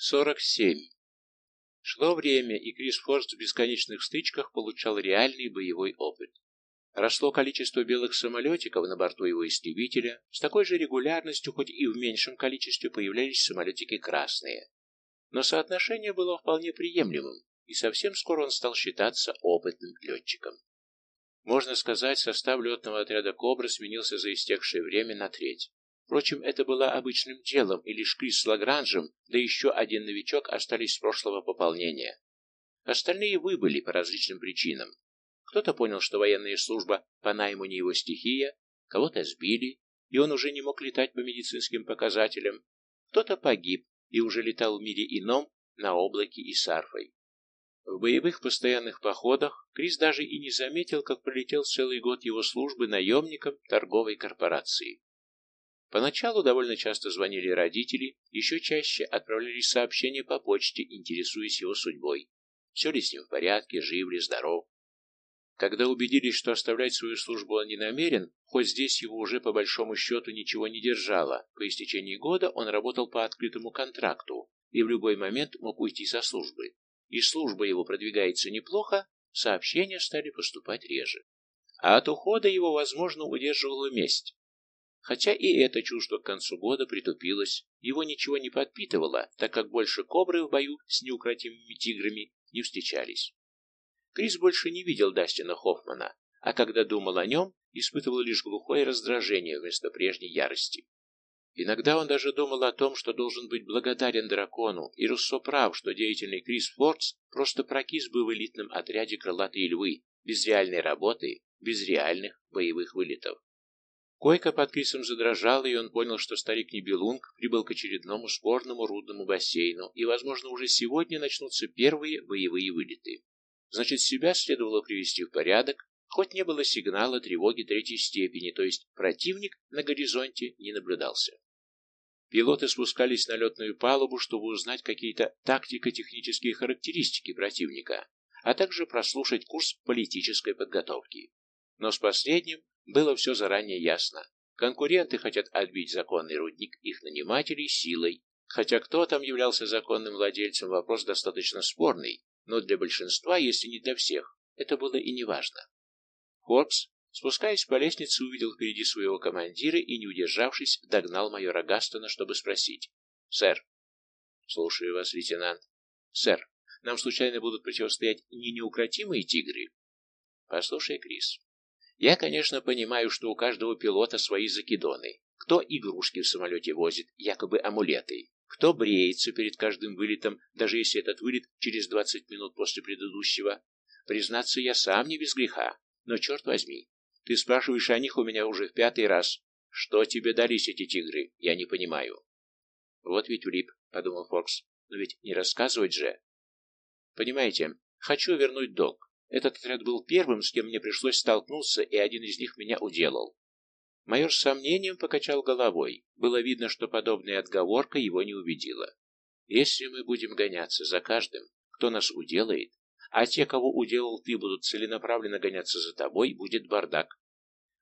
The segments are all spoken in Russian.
47. Шло время, и Крис Форст в бесконечных стычках получал реальный боевой опыт. Росло количество белых самолетиков на борту его истребителя, с такой же регулярностью, хоть и в меньшем количестве, появлялись самолетики красные. Но соотношение было вполне приемлемым, и совсем скоро он стал считаться опытным летчиком. Можно сказать, состав летного отряда «Кобра» сменился за истекшее время на треть. Впрочем, это было обычным делом, и лишь Крис с Лагранжем, да еще один новичок остались с прошлого пополнения. Остальные выбыли по различным причинам. Кто-то понял, что военная служба по найму не его стихия, кого-то сбили, и он уже не мог летать по медицинским показателям, кто-то погиб и уже летал в мире ином на облаке и с арфой. В боевых постоянных походах Крис даже и не заметил, как пролетел целый год его службы наемником торговой корпорации. Поначалу довольно часто звонили родители, еще чаще отправляли сообщения по почте, интересуясь его судьбой. Все ли с ним в порядке, жив ли, здоров. Когда убедились, что оставлять свою службу он не намерен, хоть здесь его уже по большому счету ничего не держало, по истечении года он работал по открытому контракту и в любой момент мог уйти со службы. И служба его продвигается неплохо, сообщения стали поступать реже. А от ухода его, возможно, удерживала месть. Хотя и это чувство к концу года притупилось, его ничего не подпитывало, так как больше кобры в бою с неукротимыми тиграми не встречались. Крис больше не видел Дастина Хоффмана, а когда думал о нем, испытывал лишь глухое раздражение вместо прежней ярости. Иногда он даже думал о том, что должен быть благодарен дракону, и Руссо прав, что деятельный Крис Фордс просто прокис бы в элитном отряде крылатые львы, без реальной работы, без реальных боевых вылетов. Койка под Крисом задрожала, и он понял, что старик Нибелунг прибыл к очередному спорному рудному бассейну, и, возможно, уже сегодня начнутся первые боевые вылеты. Значит, себя следовало привести в порядок, хоть не было сигнала тревоги третьей степени, то есть противник на горизонте не наблюдался. Пилоты спускались на летную палубу, чтобы узнать какие-то тактико-технические характеристики противника, а также прослушать курс политической подготовки. Но с последним было все заранее ясно. Конкуренты хотят отбить законный рудник их нанимателей силой, хотя кто там являлся законным владельцем, вопрос достаточно спорный, но для большинства, если не для всех, это было и неважно. Хоркс, спускаясь по лестнице, увидел впереди своего командира и, не удержавшись, догнал майора Гастона, чтобы спросить. «Сэр». «Слушаю вас, лейтенант». «Сэр, нам случайно будут противостоять не неукротимые тигры?» «Послушай, Крис, я, конечно, понимаю, что у каждого пилота свои закидоны. Кто игрушки в самолете возит, якобы амулеты. Кто бреется перед каждым вылетом, даже если этот вылет через 20 минут после предыдущего. Признаться, я сам не без греха. Но черт возьми, ты спрашиваешь о них у меня уже в пятый раз. Что тебе дались эти тигры, я не понимаю. Вот ведь влип, подумал Фокс. Но ведь не рассказывать же. Понимаете, хочу вернуть долг. Этот отряд был первым, с кем мне пришлось столкнуться, и один из них меня уделал. Майор с сомнением покачал головой. Было видно, что подобная отговорка его не убедила. Если мы будем гоняться за каждым, кто нас уделает, а те, кого уделал ты, будут целенаправленно гоняться за тобой, будет бардак.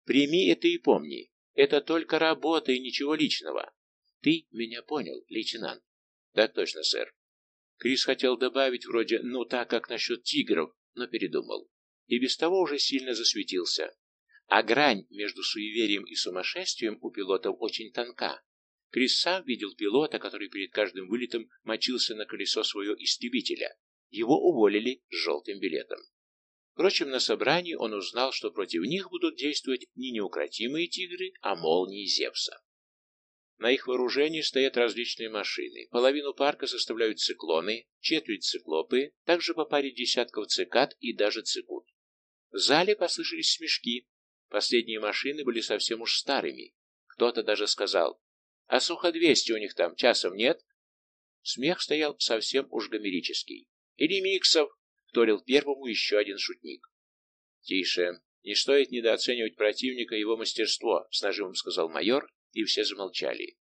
Прими это и помни. Это только работа и ничего личного. Ты меня понял, лейтенант? Так точно, сэр. Крис хотел добавить вроде «ну так, как насчет тигров», но передумал. И без того уже сильно засветился. А грань между суеверием и сумасшествием у пилотов очень тонка. Крис сам видел пилота, который перед каждым вылетом мочился на колесо своего истребителя. Его уволили с желтым билетом. Впрочем, на собрании он узнал, что против них будут действовать не неукротимые тигры, а молнии Зевса. На их вооружении стоят различные машины. Половину парка составляют циклоны, четверть циклопы, также по паре десятков цикад и даже цикут. В зале послышались смешки. Последние машины были совсем уж старыми. Кто-то даже сказал, «А сухо-200 у них там часом нет?» Смех стоял совсем уж гомерический. «Или миксов!» — вторил первому еще один шутник. «Тише. Не стоит недооценивать противника и его мастерство», — с нажимом сказал майор и все замолчали.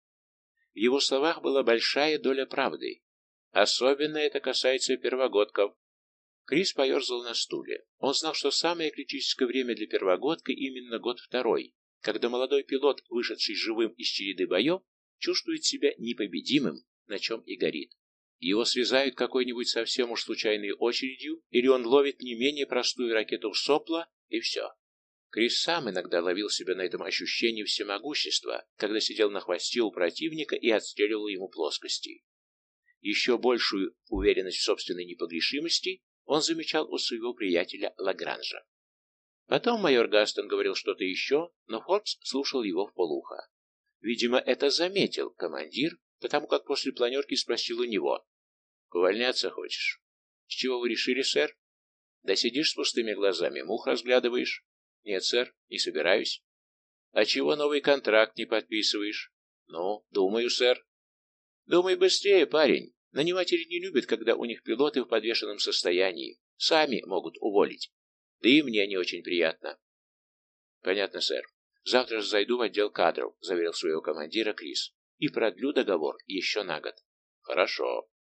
В его словах была большая доля правды. Особенно это касается первогодков. Крис поерзал на стуле. Он знал, что самое критическое время для первогодка именно год второй, когда молодой пилот, вышедший живым из череды боев, чувствует себя непобедимым, на чем и горит. Его срезают какой-нибудь совсем уж случайной очередью, или он ловит не менее простую ракету в сопло, и все. Крис сам иногда ловил себя на этом ощущении всемогущества, когда сидел на хвосте у противника и отстреливал ему плоскости. Еще большую уверенность в собственной непогрешимости он замечал у своего приятеля Лагранжа. Потом майор Гастон говорил что-то еще, но Форбс слушал его в полухо. Видимо, это заметил командир, потому как после планерки спросил у него. «Увольняться хочешь?» «С чего вы решили, сэр?» «Да сидишь с пустыми глазами, мух разглядываешь?» «Нет, сэр, не собираюсь». «А чего новый контракт не подписываешь?» «Ну, думаю, сэр». «Думай быстрее, парень. Наниматели не любят, когда у них пилоты в подвешенном состоянии. Сами могут уволить. Да и мне не очень приятно». «Понятно, сэр. Завтра же зайду в отдел кадров», — заверил своего командира Крис. «И продлю договор еще на год». «Хорошо».